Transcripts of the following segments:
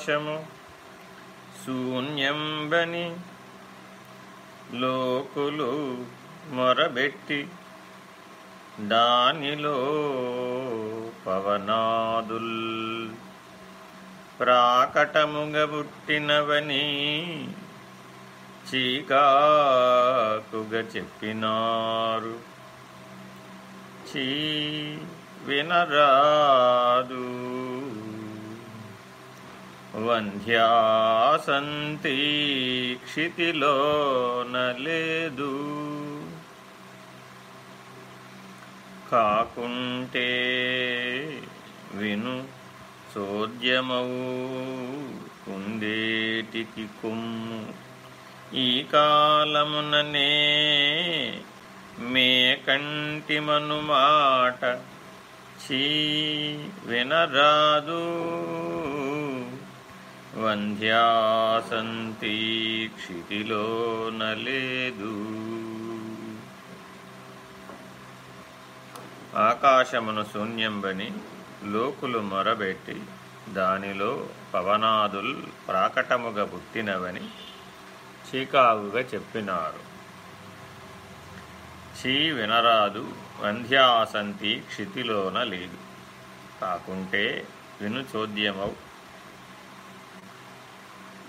ఆకాశము శూన్యంబని లోకులు మొరబెట్టి దానిలో పవనాదుల్ ప్రాకటముగా పుట్టినవని చీకాకుగా చెప్పినారు. చీ వినరాదు వంధ్యాసంతి క్షితిలో లేదు కాకుంటే విను చోద్యమవు కుందేటికి కొమ్ము. ఈ కాలముననే మే కంటిమను మాట చీ వినరాదు. వంధ్యాసంతి క్షితిలోన లేదు ఆకాశమును శూన్యంబని లోకులు మొరబెట్టి దానిలో పవనాదుల్ ప్రాకటముగా పుట్టినవని చీకావుగా చెప్పినారు. చీ వినరాదు వంధ్యాసంతి క్షితిలోన లేదు కాకుంటే విను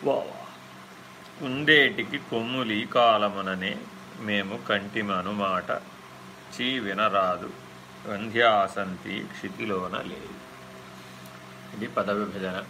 చోద్యమవు కుందేటికి కొమ్ములి కాలముననే మేము కంటిమనుమాట చీ వినరాదు వంధ్యాసంతి క్షితిలోన లేదు. ఇది పదవిభజన.